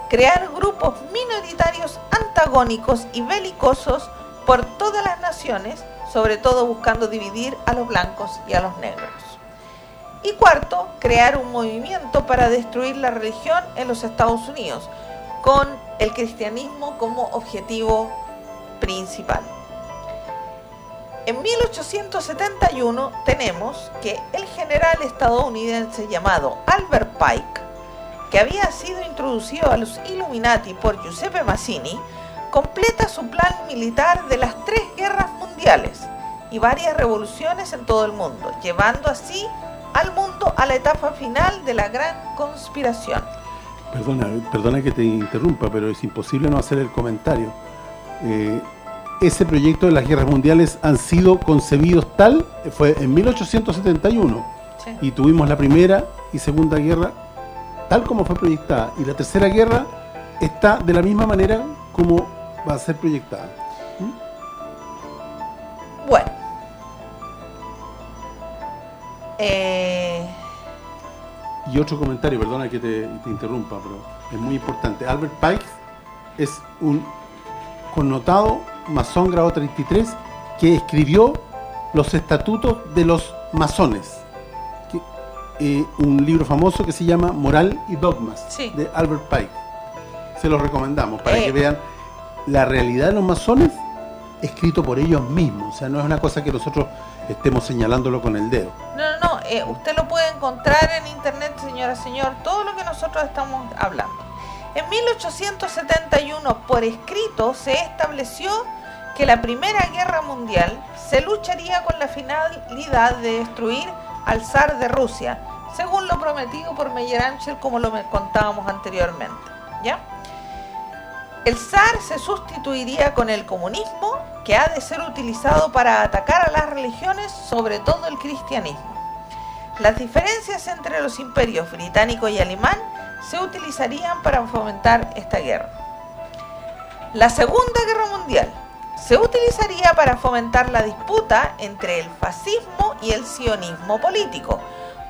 Crear grupos minoritarios antagónicos y belicosos por todas las naciones, sobre todo buscando dividir a los blancos y a los negros. Y cuarto, crear un movimiento para destruir la religión en los Estados Unidos, con el cristianismo como objetivo principal. En 1871 tenemos que el general estadounidense llamado Albert Pike, que había sido introducido a los Illuminati por Giuseppe Mazzini, completa su plan militar de las tres guerras mundiales y varias revoluciones en todo el mundo, llevando así al mundo a la etapa final de la gran conspiración. Perdona, perdona que te interrumpa, pero es imposible no hacer el comentario. Eh, ese proyecto de las guerras mundiales han sido concebidos tal, fue en 1871, Sí. y tuvimos la primera y segunda guerra tal como fue proyectada, y la tercera guerra está de la misma manera como va a ser proyectada. Bueno. Eh, Y otro comentario, perdona que te, te interrumpa, pero es muy importante. Albert Pike es un connotado masón grado 33 que escribió los estatutos de los masones. Que- eh, un libro famoso que se llama Moral y Dogmas, Sí. de Albert Pike. Se los recomendamos para Eh. que vean la realidad de los masones escrito por ellos mismos. O sea, no es una cosa que nosotros estemos señalándolo con el dedo. no, no, no. eh, usted lo puede encontrar en internet, señora, señor, todo lo que nosotros estamos hablando. En 1871, por escrito, se estableció que la Primera Guerra Mundial se lucharía con la finalidad de destruir al zar de Rusia, según lo prometido por Meyer Amschel, como lo contábamos anteriormente. ¿Ya? El zar se sustituiría con el comunismo, que ha de ser utilizado para atacar a las religiones, sobre todo el cristianismo. Las diferencias entre los imperios británico y alemán se utilizarían para fomentar esta guerra. La Segunda Guerra Mundial se utilizaría para fomentar la disputa entre el fascismo y el sionismo político,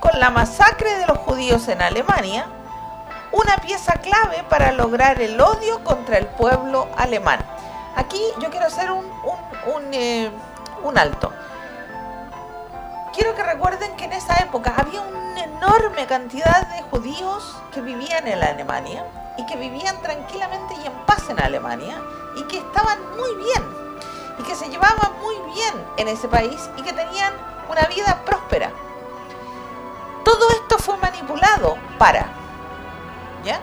con la masacre de los judíos en Alemania, una pieza clave para lograr el odio contra el pueblo alemán. Aquí yo quiero hacer un, un, un, eh, un alto. quiero que recuerden que en esa época había una enorme cantidad de judíos que vivían en la Alemania y que vivían tranquilamente y en paz en Alemania y que estaban muy bien y que se llevaban muy bien en ese país y que tenían una vida próspera. Todo esto fue manipulado para, ¿ya?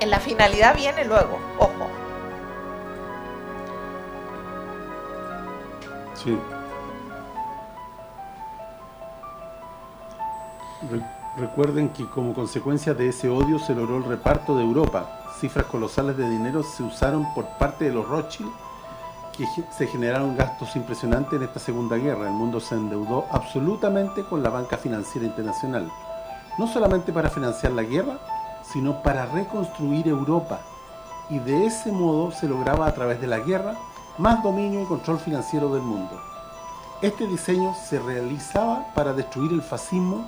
En la finalidad viene luego, ojo. Sí. Re- recuerden que como consecuencia de ese odio se logró el reparto de Europa. Cifras colosales de dinero se usaron por parte de los Rothschild, que se generaron gastos impresionantes en esta Segunda Guerra. El mundo se endeudó absolutamente con la banca financiera internacional. No solamente para financiar la guerra, sino para reconstruir Europa. Y de ese modo se lograba a través de la guerra más dominio y control financiero del mundo. Este diseño se realizaba para destruir el fascismo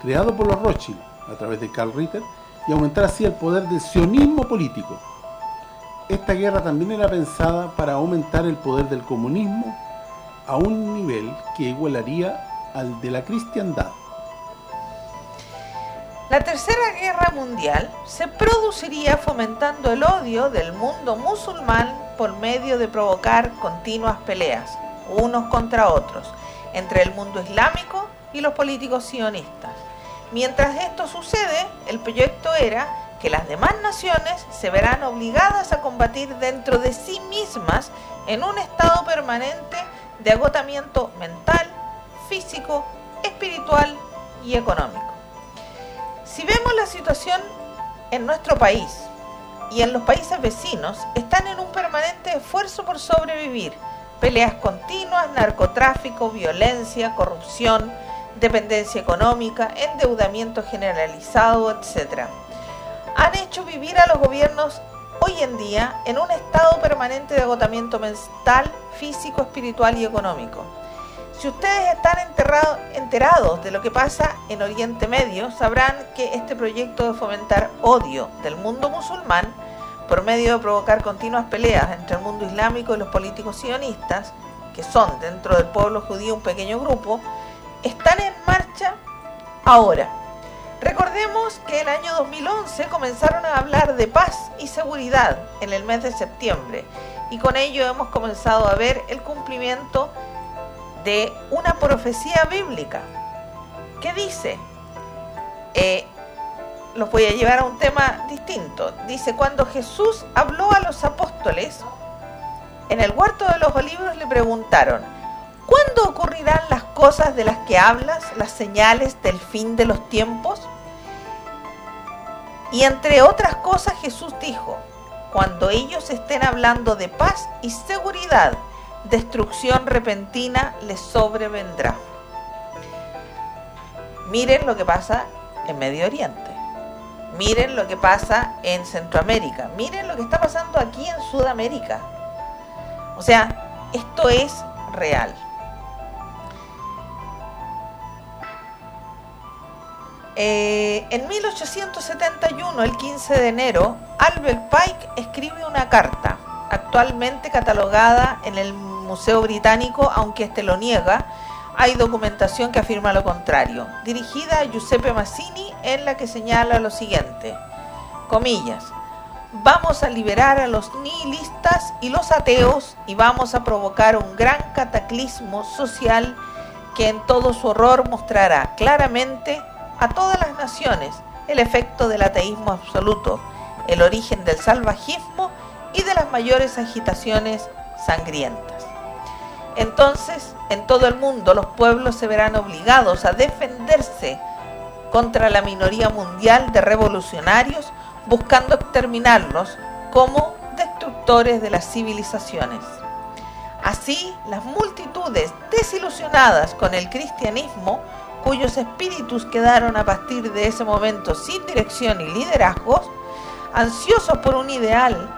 creado por los Rothschild a través de Karl Ritter y aumentar así el poder del sionismo político. Esta guerra también era pensada para aumentar el poder del comunismo a un nivel que igualaría al de la cristiandad. La Tercera Guerra Mundial se produciría fomentando el odio del mundo musulmán por medio de provocar continuas peleas, unos contra otros, entre el mundo islámico y los políticos sionistas. Mientras esto sucede, el proyecto era que las demás naciones se verán obligadas a combatir dentro de sí mismas en un estado permanente de agotamiento mental, físico, espiritual y económico. Si vemos la situación en nuestro país y en los países vecinos, están en un permanente esfuerzo por sobrevivir. Peleas continuas, narcotráfico, violencia, corrupción, dependencia económica, endeudamiento generalizado, etc. Han hecho vivir a los gobiernos hoy en día en un estado permanente de agotamiento mental, físico, espiritual y económico. Si ustedes están enterados de lo que pasa en Oriente Medio, sabrán que este proyecto de fomentar odio del mundo musulmán, por medio de provocar continuas peleas entre el mundo islámico y los políticos sionistas, que son dentro del pueblo judío un pequeño grupo, están en marcha ahora. Recordemos que el año 2011 comenzaron a hablar de paz y seguridad en el mes de septiembre y con ello hemos comenzado a ver el cumplimiento de una profecía bíblica. Que dice, eh, los voy a llevar a un tema distinto, dice, cuando Jesús habló a los apóstoles, en el huerto de los olivos le preguntaron, ¿cuándo ocurrirán las cosas de las que hablas, las señales del fin de los tiempos? Y entre otras cosas Jesús dijo, cuando ellos estén hablando de paz y seguridad, destrucción repentina les sobrevendrá. Miren lo que pasa en Medio Oriente. Miren lo que pasa en Centroamérica. Miren lo que está pasando aquí en Sudamérica. O sea, esto es real. Eh, en 1871, el 15 de enero, Albert Pike escribe una carta, actualmente catalogada en el Museo Británico, aunque este lo niega, hay documentación que afirma lo contrario, dirigida a Giuseppe Mazzini, en la que señala lo siguiente, comillas, vamos a liberar a los nihilistas y los ateos y vamos a provocar un gran cataclismo social que en todo su horror mostrará claramente a todas las naciones el efecto del ateísmo absoluto, el origen del salvajismo y de las mayores agitaciones sangrientas. Entonces, en todo el mundo los pueblos se verán obligados a defenderse contra la minoría mundial de revolucionarios buscando exterminarlos como destructores de las civilizaciones. Así, las multitudes desilusionadas con el cristianismo, cuyos espíritus quedaron a partir de ese momento sin dirección y liderazgos, ansiosos por un ideal,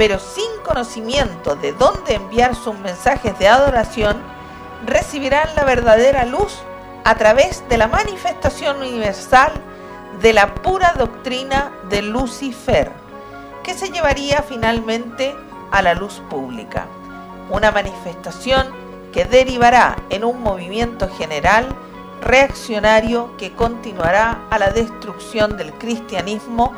pero sin conocimiento de dónde enviar sus mensajes de adoración, recibirán la verdadera luz a través de la manifestación universal de la pura doctrina de Lucifer, que se llevaría finalmente a la luz pública. Una manifestación que derivará en un movimiento general reaccionario que continuará a la destrucción del cristianismo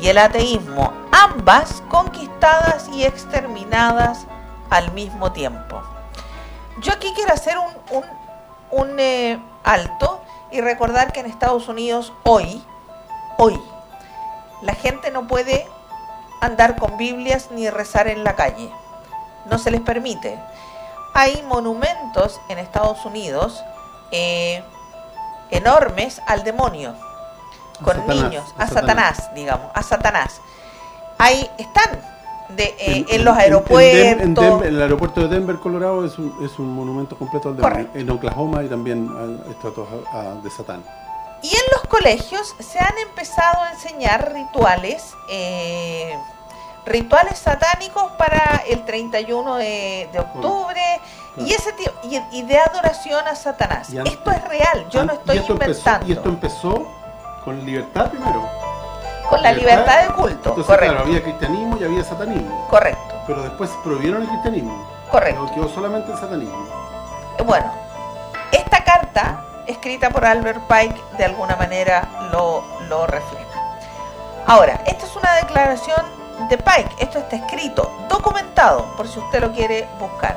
y el ateísmo, ambas conquistadas y exterminadas al mismo tiempo. Yo aquí quiero hacer un, un, un, eh, alto y recordar que en Estados Unidos hoy, hoy, la gente no puede andar con Biblias ni rezar en la calle. No se les permite. Hay monumentos en Estados Unidos eh, enormes al demonio, A con Satanás, niños, a a Satanás, Satanás. digamos, a Satanás. Ahí están de, eh, en, En- los aeropuertos. En, Denver- el aeropuerto de Denver, Colorado, es un, es un monumento completo al demonio. En Oklahoma y también hay estatuas de Satán. Y en los colegios se han empezado a enseñar rituales, eh, rituales satánicos para el 31 de, de octubre y ese ti- y, y de adoración a Satanás. Esto es real, yo no estoy y inventando. Empezó, y esto empezó con libertad primero. Con la libertad de culto, Entonces, correcto, claro, había cristianismo y había satanismo. correcto, Pero después prohibieron el cristianismo. correcto. Pero quedó solamente el satanismo. Bueno, esta carta, escrita por Albert Pike, de alguna manera lo, lo refleja. Ahora, esta es una declaración de Pike, esto está escrito, documentado, por si usted lo quiere buscar.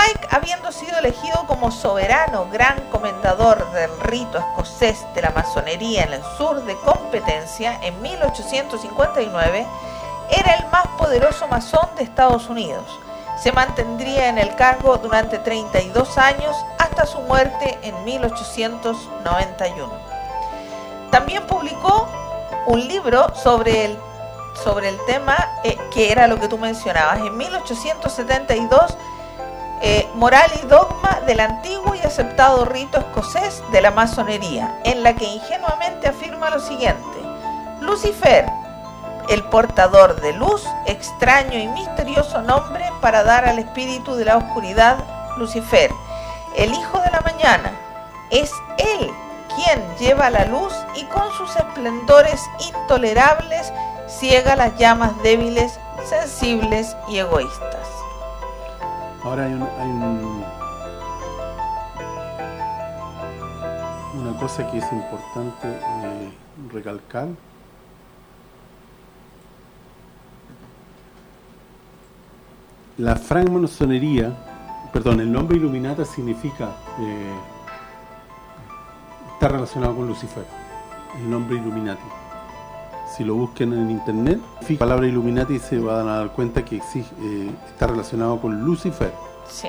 Pike, habiendo sido elegido como soberano gran comendador del rito escocés de la masonería en el sur de competencia en 1859, era el más poderoso masón de Estados Unidos. Se mantendría en el cargo durante 32 años hasta su muerte en 1891. También publicó un libro sobre el, sobre el tema eh, que era lo que tú mencionabas. En 1872, eh, Moral y Dogma del antiguo y aceptado rito escocés de la masonería, en la que ingenuamente afirma lo siguiente. Lucifer, el portador de luz, extraño y misterioso nombre para dar al espíritu de la oscuridad, Lucifer, el hijo de la mañana, es él quien lleva la luz y con sus esplendores intolerables ciega las llamas débiles, sensibles y egoístas. Ahora hay, un, hay un- una cosa que es importante eh, recalcar. La francmasonería, perdón, el nombre Illuminata significa, eh, está relacionado con Lucifer, el nombre Illuminati. Si lo busquen en internet, la palabra Illuminati se van a dar cuenta que eh, está relacionado con Lucifer. Sí.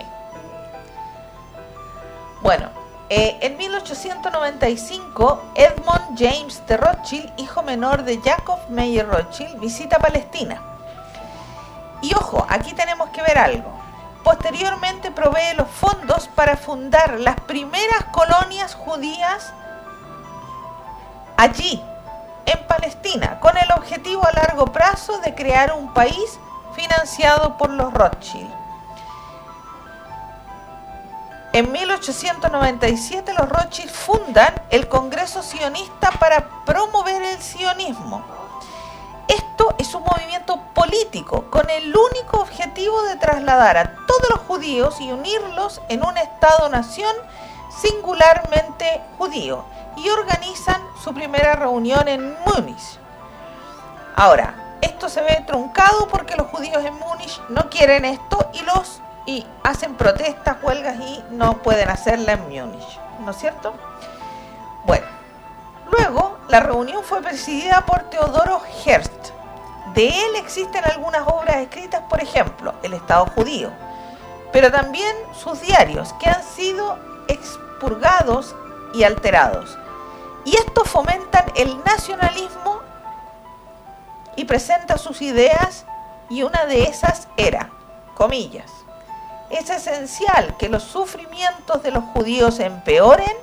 Bueno, eh, en 1895, Edmond James de Rothschild, hijo menor de Jacob Meyer Rothschild, visita Palestina. Y ojo, aquí tenemos que ver algo. Posteriormente provee los fondos para fundar las primeras colonias judías allí, en Palestina, con el objetivo a largo plazo de crear un país financiado por los Rothschild. En 1897 los Rothschild fundan el Congreso Sionista para promover el sionismo. Esto es un movimiento político con el único objetivo de trasladar a todos los judíos y unirlos en un Estado-nación singularmente judío y organizan su primera reunión en Múnich. Ahora, esto se ve truncado porque los judíos en Múnich no quieren esto y los y hacen protestas, huelgas y no pueden hacerla en Múnich, ¿no es cierto? Bueno, luego la reunión fue presidida por Teodoro Herzl. De él existen algunas obras escritas, por ejemplo, El Estado judío, pero también sus diarios que han sido expurgados y alterados. Y estos fomentan el nacionalismo y presenta sus ideas y una de esas era, comillas, es esencial que los sufrimientos de los judíos empeoren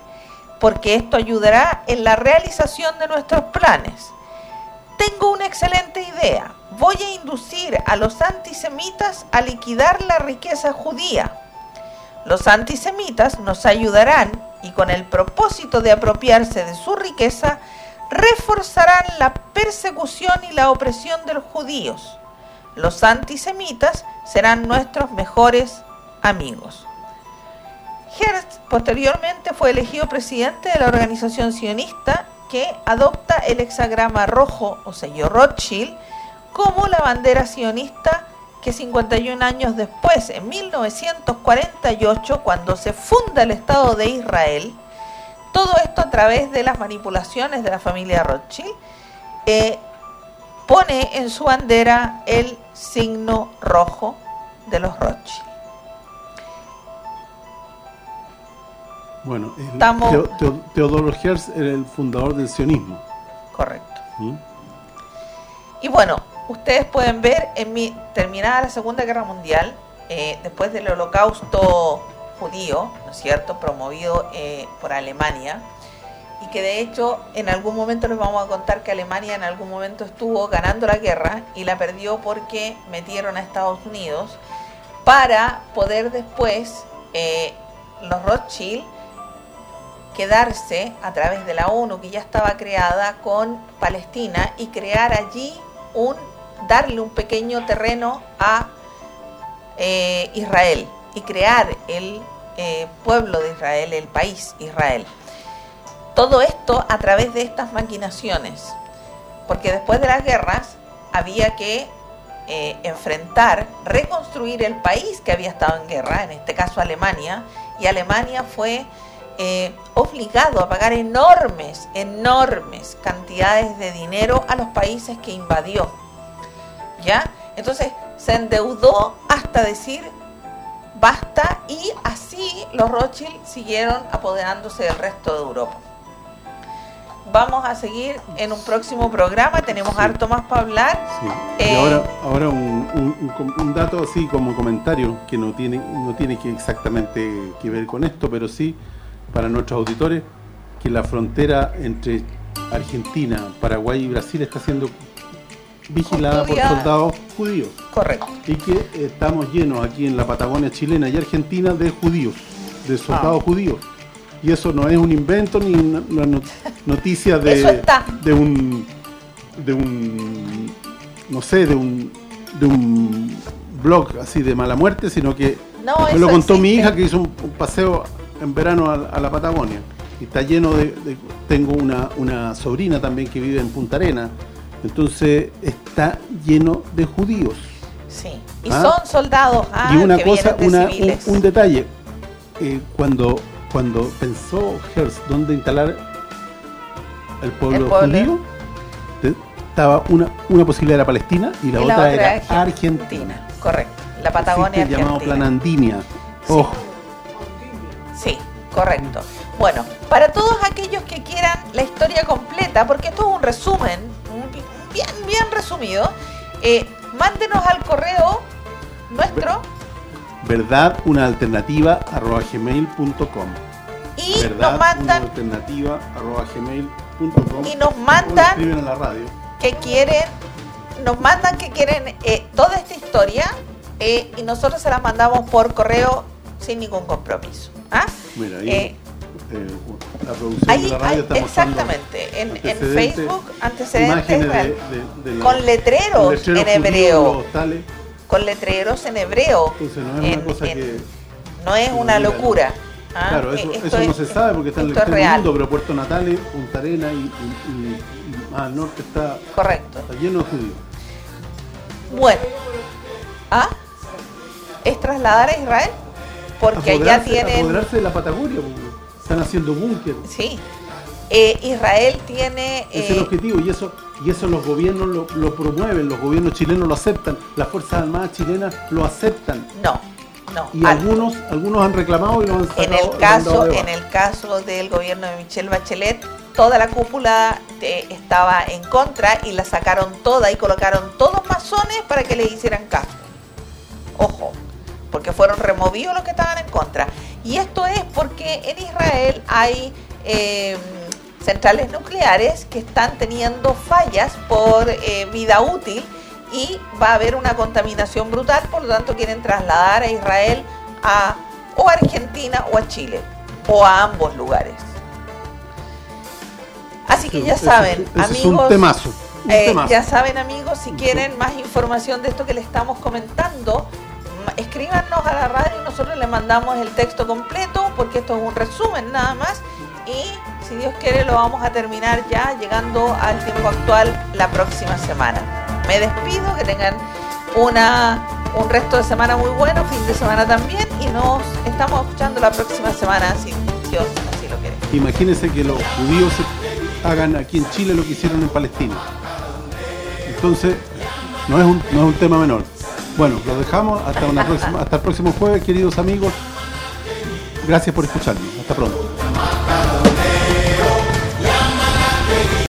porque esto ayudará en la realización de nuestros planes. Tengo una excelente idea. Voy a inducir a los antisemitas a liquidar la riqueza judía. Los antisemitas nos ayudarán y con el propósito de apropiarse de su riqueza, reforzarán la persecución y la opresión de los judíos. Los antisemitas serán nuestros mejores amigos. Hertz posteriormente fue elegido presidente de la organización sionista que adopta el hexagrama rojo o sello Rothschild como la bandera sionista que 51 años después, en 1948, cuando se funda el Estado de Israel, todo esto a través de las manipulaciones de la familia Rothschild, eh, pone en su bandera el signo rojo de los Rothschild. Bueno, Estamos- Teodoro Herz era el fundador del sionismo. Correcto. ¿Mm? Y bueno, ustedes pueden ver, en mi, terminada la Segunda Guerra Mundial, eh, después del holocausto judío, ¿no es cierto?, promovido eh, por Alemania, y que de hecho en algún momento les vamos a contar que Alemania en algún momento estuvo ganando la guerra y la perdió porque metieron a Estados Unidos para poder después eh, los Rothschild quedarse a través de la ONU que ya estaba creada con Palestina y crear allí un darle un pequeño terreno a eh, Israel y crear el eh, pueblo de Israel, el país Israel. Todo esto a través de estas maquinaciones, porque después de las guerras había que eh, enfrentar, reconstruir el país que había estado en guerra, en este caso Alemania, y Alemania fue obligado a pagar enormes, enormes cantidades de dinero a los países que invadió. ¿Ya? Entonces se endeudó hasta decir basta y así los Rothschild siguieron apoderándose del resto de Europa. Vamos a seguir en un próximo programa, tenemos Sí. harto más para hablar. Sí. Eh, y ahora, ahora un, un- un com- un dato así como comentario que no tiene, no tiene que exactamente que ver con esto, pero sí para nuestros auditores, que la frontera entre Argentina, Paraguay y Brasil está siendo vigilada por soldados judíos Correcto. y que estamos llenos aquí en la Patagonia chilena y argentina de judíos, de soldados Ah. judíos. Y eso no es un invento ni una, una no- noticia de, de un de un no sé, de un de un blog así de mala muerte, sino que No, me lo contó mi hija que hizo un, un paseo en verano a, a la Patagonia y está lleno de, de- tengo una, una sobrina también que vive en Punta Arena, entonces está lleno de judíos. Sí. Y Ah. son soldados ah, y una que cosa, una, un, un detalle, eh, cuando, cuando pensó Herzl dónde instalar el pueblo, El pueblo. judío, estaba una, una posibilidad era Palestina y la, Y otra, era Argentina. Correcto. La Patagonia llamado Argentina. Plan Andinia. Sí. Ojo, Sí, correcto. Bueno, para todos aquellos que quieran la historia completa, porque esto es un resumen, bien, bien resumido, eh, mándenos al correo nuestro verdad una alternativa arroba gmail.com. y Verdad nos una mandan alternativa arroba gmail.com. Y nos mandan- escriben a la radio. que quieren, nos mandan que quieren eh, toda esta historia eh, y nosotros se las mandamos por correo sin ningún compromiso. ¿ah? Mira, ahí Eh, la producción Ahí, de la radio ahí- exactamente, en, en Facebook, antecedentes de, de- de la- con letreros letreros en hebreo, tales. con letreros en hebreo. Entonces no es En- una cosa que... No es una locura. ¿ah? Claro, eso, esto eso no es- se sabe porque está en el extremo real. mundo, pero Puerto Natales, Punta Arena y, y- y- más al norte está, Correcto. está lleno de judíos. Bueno, ¿ah? ¿Es trasladar a Israel? Porque allá tienen... Apoderarse de la Patagonia, porque están haciendo búnker. Sí. Eh, Israel tiene... Ese es el eh, objetivo y eso y eso los gobiernos lo, lo promueven, los gobiernos chilenos lo aceptan, las Fuerzas Armadas chilenas lo aceptan. no, no. Y al- algunos algunos han reclamado y lo han sacado. en el caso en el caso del gobierno de Michelle Bachelet toda la cúpula eh, estaba en contra y la sacaron toda y colocaron todos masones para que le hicieran caso ojo porque fueron removidos los que estaban en contra y esto es porque en Israel hay eh, centrales nucleares que están teniendo fallas por eh, vida útil y va a haber una contaminación brutal, por lo tanto quieren trasladar a Israel a o a Argentina o a Chile o a ambos lugares. Así que ya Ese- saben, ese es un amigos, temazo. un eh, ya saben amigos, si quieren más información de esto que les estamos comentando, escríbanos a la radio y nosotros les mandamos el texto completo porque esto es un resumen nada más y si Dios quiere lo vamos a terminar ya llegando al tiempo actual la próxima semana. Me despido, que tengan una, un resto de semana muy bueno, fin de semana también y nos estamos escuchando la próxima semana si Dios así lo quiere. Imagínense que los judíos hagan aquí en Chile lo que hicieron en Palestina. Entonces, no es un, no es un tema menor. Bueno, lo dejamos hasta, hasta el próximo jueves, queridos amigos. Gracias por escucharnos. Hasta pronto.